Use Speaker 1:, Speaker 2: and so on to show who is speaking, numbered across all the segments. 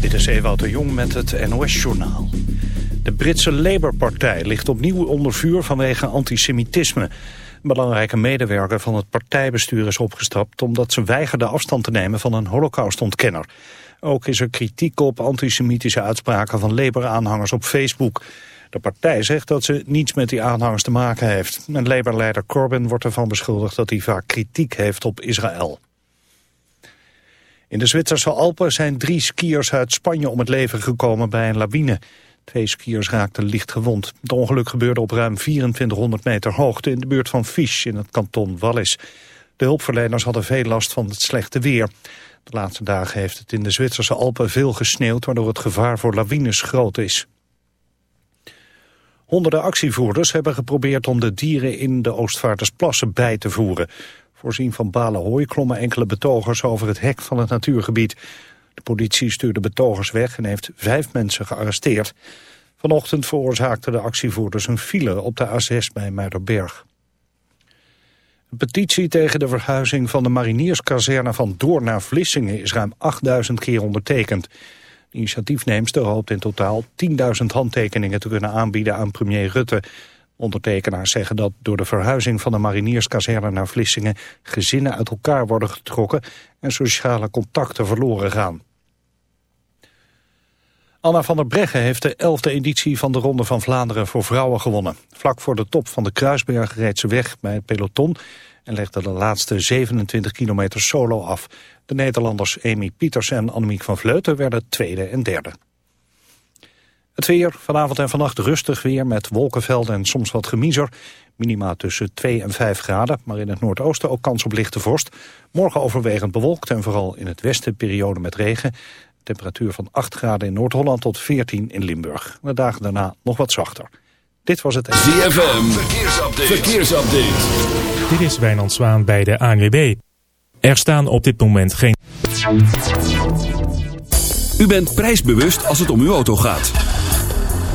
Speaker 1: Dit is Ewout de Jong met het NOS-journaal. De Britse Labour-partij ligt opnieuw onder vuur vanwege antisemitisme. Een belangrijke medewerker van het partijbestuur is opgestapt... omdat ze weigerde afstand te nemen van een holocaustontkenner. Ook is er kritiek op antisemitische uitspraken van Labour-aanhangers op Facebook. De partij zegt dat ze niets met die aanhangers te maken heeft. En Labour-leider Corbyn wordt ervan beschuldigd dat hij vaak kritiek heeft op Israël. In de Zwitserse Alpen zijn drie skiers uit Spanje om het leven gekomen bij een lawine. Twee skiers raakten licht gewond. Het ongeluk gebeurde op ruim 2400 meter hoogte in de buurt van Fisch in het kanton Wallis. De hulpverleners hadden veel last van het slechte weer. De laatste dagen heeft het in de Zwitserse Alpen veel gesneeuwd... waardoor het gevaar voor lawines groot is. Honderden actievoerders hebben geprobeerd om de dieren in de Oostvaardersplassen bij te voeren. Voorzien van balen hooi klommen enkele betogers over het hek van het natuurgebied. De politie stuurde betogers weg en heeft vijf mensen gearresteerd. Vanochtend veroorzaakten de actievoerders een file op de A6 bij Muiderberg. Een petitie tegen de verhuizing van de marinierskazerne van Door naar Vlissingen is ruim 8000 keer ondertekend. De initiatiefneemster hoopt in totaal 10.000 handtekeningen te kunnen aanbieden aan premier Rutte. Ondertekenaars zeggen dat door de verhuizing van de marinierskazerne naar Vlissingen gezinnen uit elkaar worden getrokken en sociale contacten verloren gaan. Anna van der Breggen heeft de elfde editie van de Ronde van Vlaanderen voor vrouwen gewonnen. Vlak voor de top van de Kruisberg reed ze weg bij het peloton en legde de laatste 27 kilometer solo af. De Nederlanders Amy Pieters en Annemiek van Vleuten werden tweede en derde. Het weer, vanavond en vannacht rustig weer met wolkenvelden en soms wat gemiezer. Minima tussen 2 en 5 graden, maar in het noordoosten ook kans op lichte vorst. Morgen overwegend bewolkt en vooral in het westen periode met regen. Temperatuur van 8 graden in Noord-Holland tot 14 in Limburg. De dagen daarna nog wat zachter. Dit was het...
Speaker 2: ZFM, verkeersupdate. verkeersupdate.
Speaker 3: Dit is Wijnand Zwaan bij de ANWB. Er staan op dit moment geen...
Speaker 2: U bent prijsbewust als het om uw auto gaat.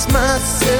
Speaker 4: Christmas.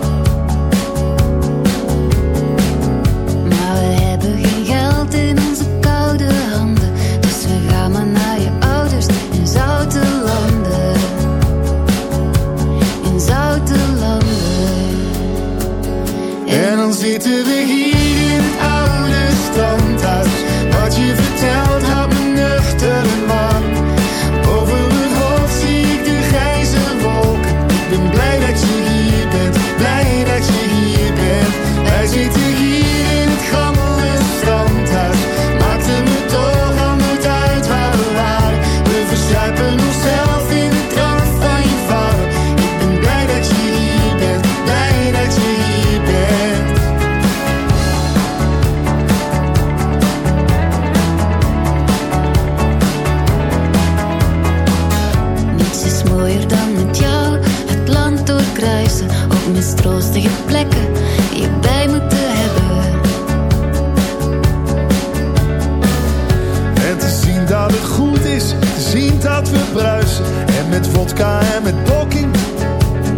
Speaker 5: En
Speaker 6: met
Speaker 5: poking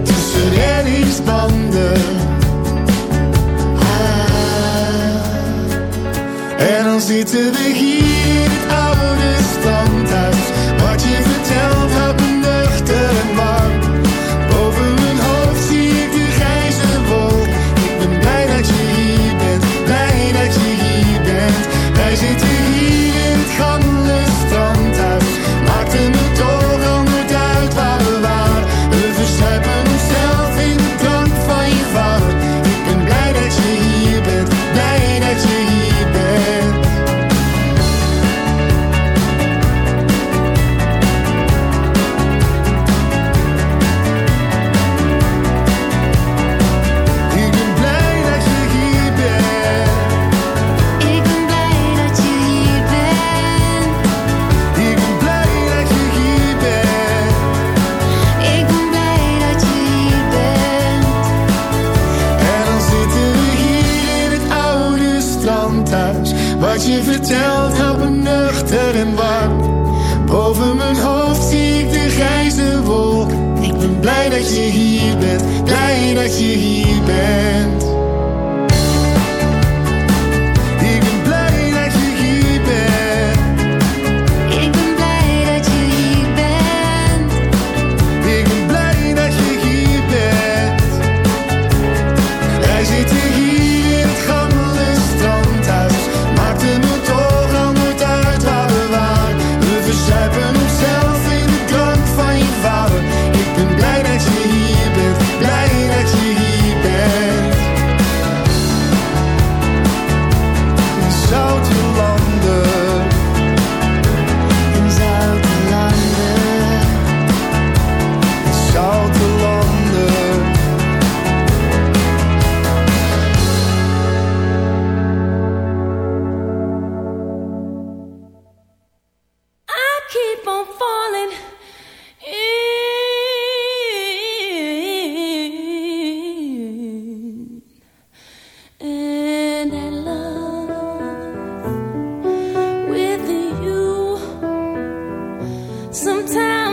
Speaker 5: tussen reddingsbanden. Ah, en dan zitten we hier.
Speaker 2: sometimes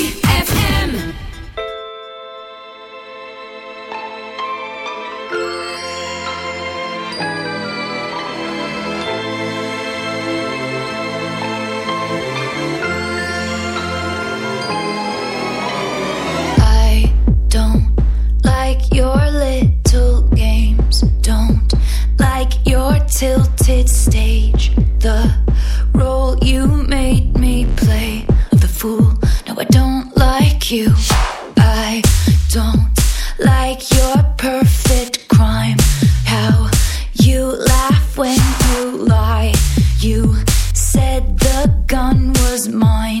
Speaker 6: Don't like your perfect crime. How you laugh when you lie. You said the gun was mine.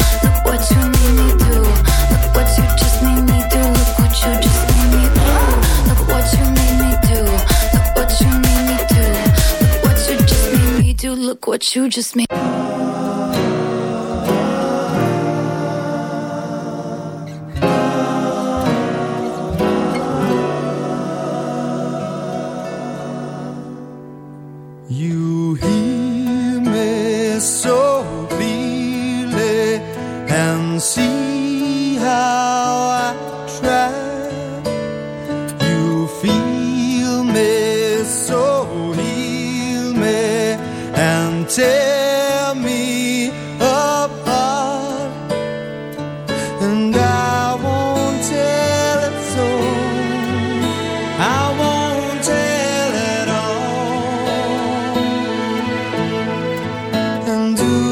Speaker 6: What you just made. Do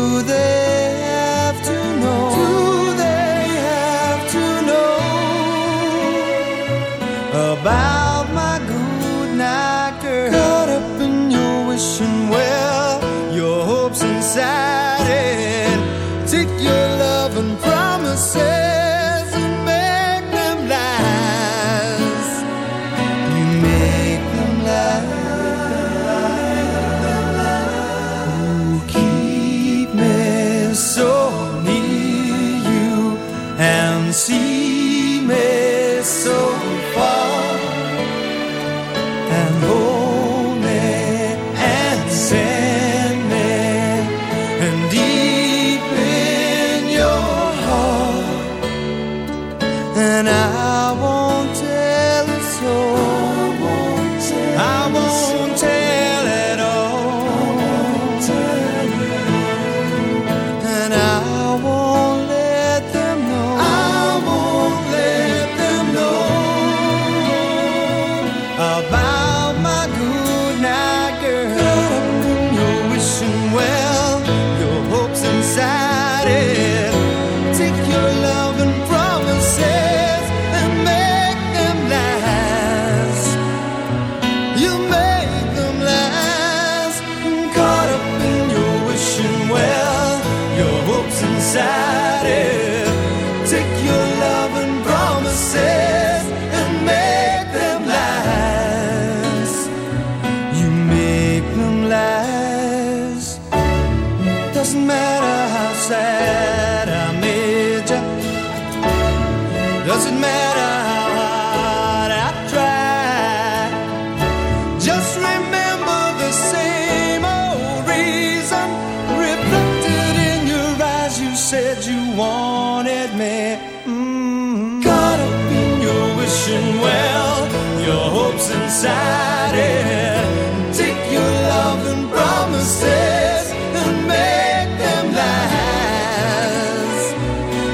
Speaker 7: decided. Take your love and promises and make them last.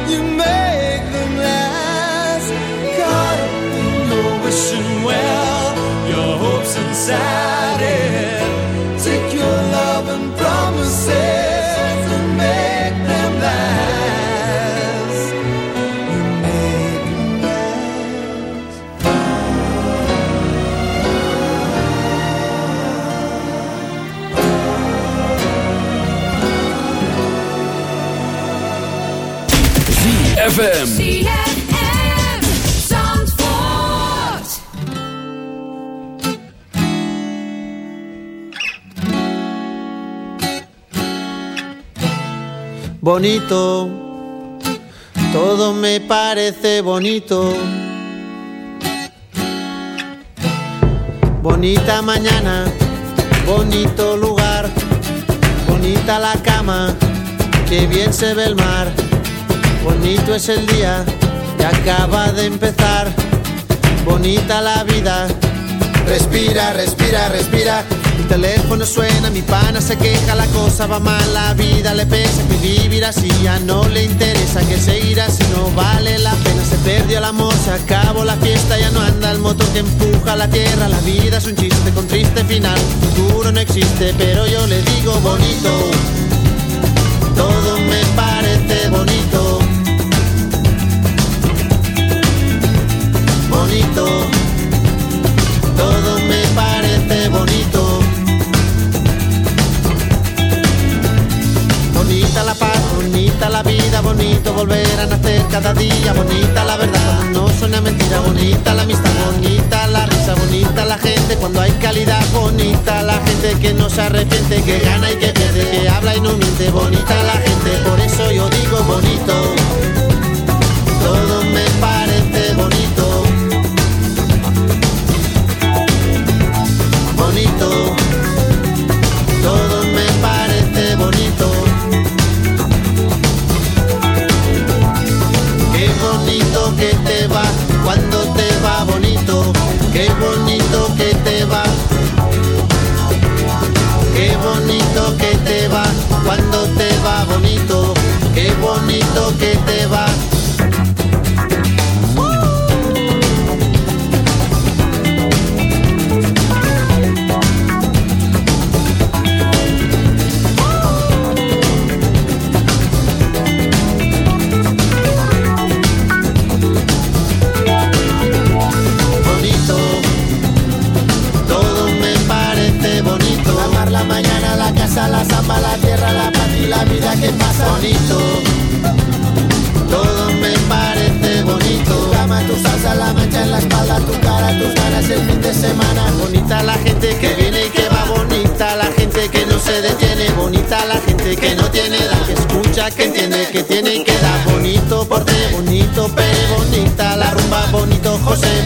Speaker 7: You make them last. Caught up in your wishing well, your hopes inside.
Speaker 2: ZFM.
Speaker 8: Bonito. Todo me parece bonito. Bonita mañana, bonito lugar, bonita la cama, que bien se ve el mar Bonito es el día que acaba de empezar. Bonita la vida. Respira, respira, respira. Mi teléfono suena, mi pana se queja, la cosa va mal, la vida le pesa, que vivirá si ya no le interesa, que se irá si no vale la pena, se perdió el amor, se acabó la fiesta, ya no anda el motor que empuja a la tierra, la vida es un chiste con triste final, futuro no existe, pero yo le digo bonito.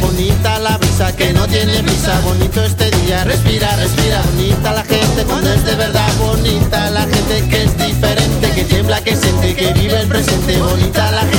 Speaker 8: Bonita la brisa que no tiene prisa, bonito este día, respira, respira, bonita la gente cuando es de verdad, bonita. La gente que es diferente, que tiembla, que siente, que vive el presente, bonita la gente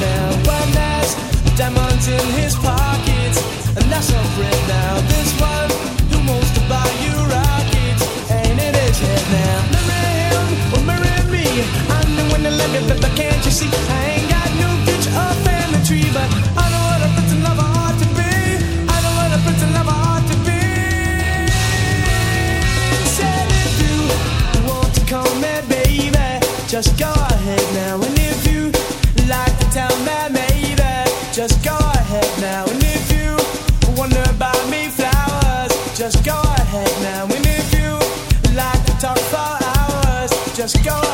Speaker 7: now. One has diamonds in his pockets, and that's a
Speaker 9: friend now. This one who wants to buy you rockets, now. Him me. I'm the one but can't you see? your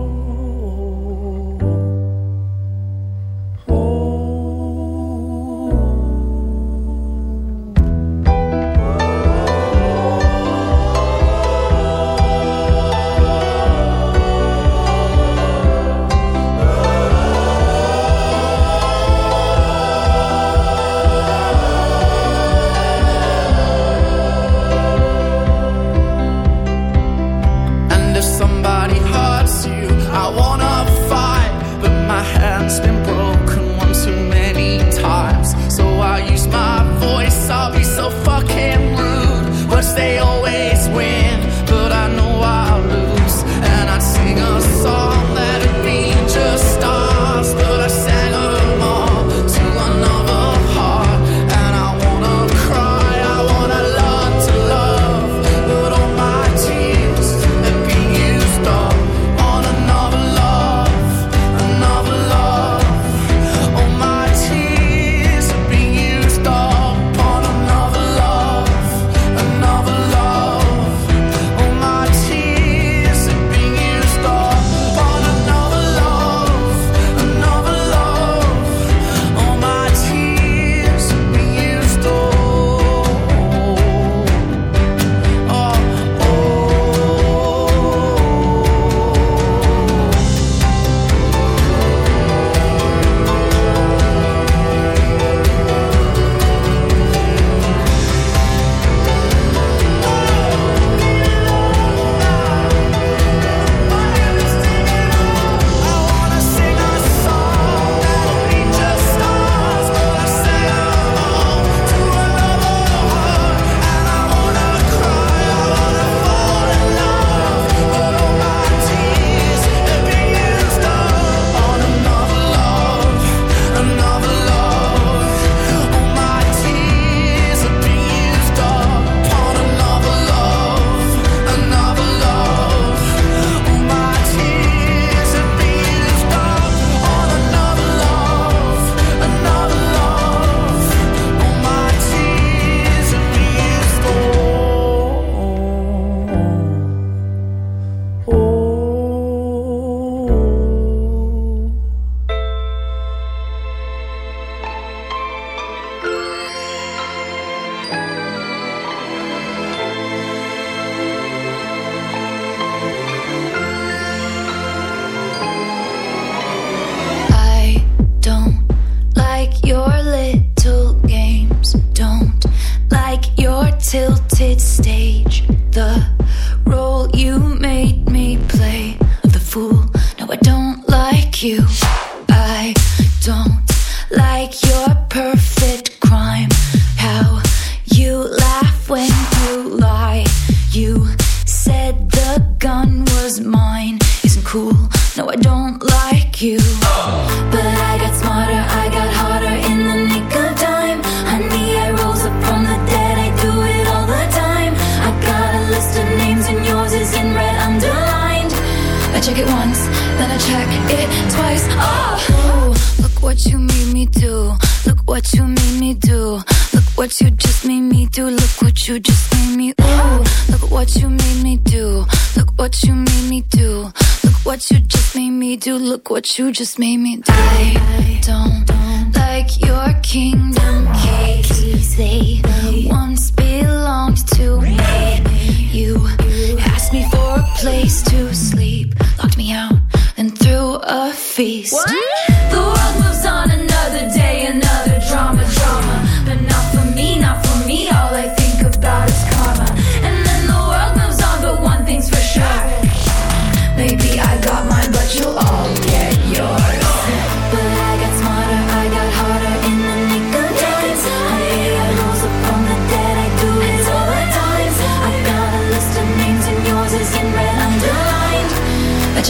Speaker 6: You just made me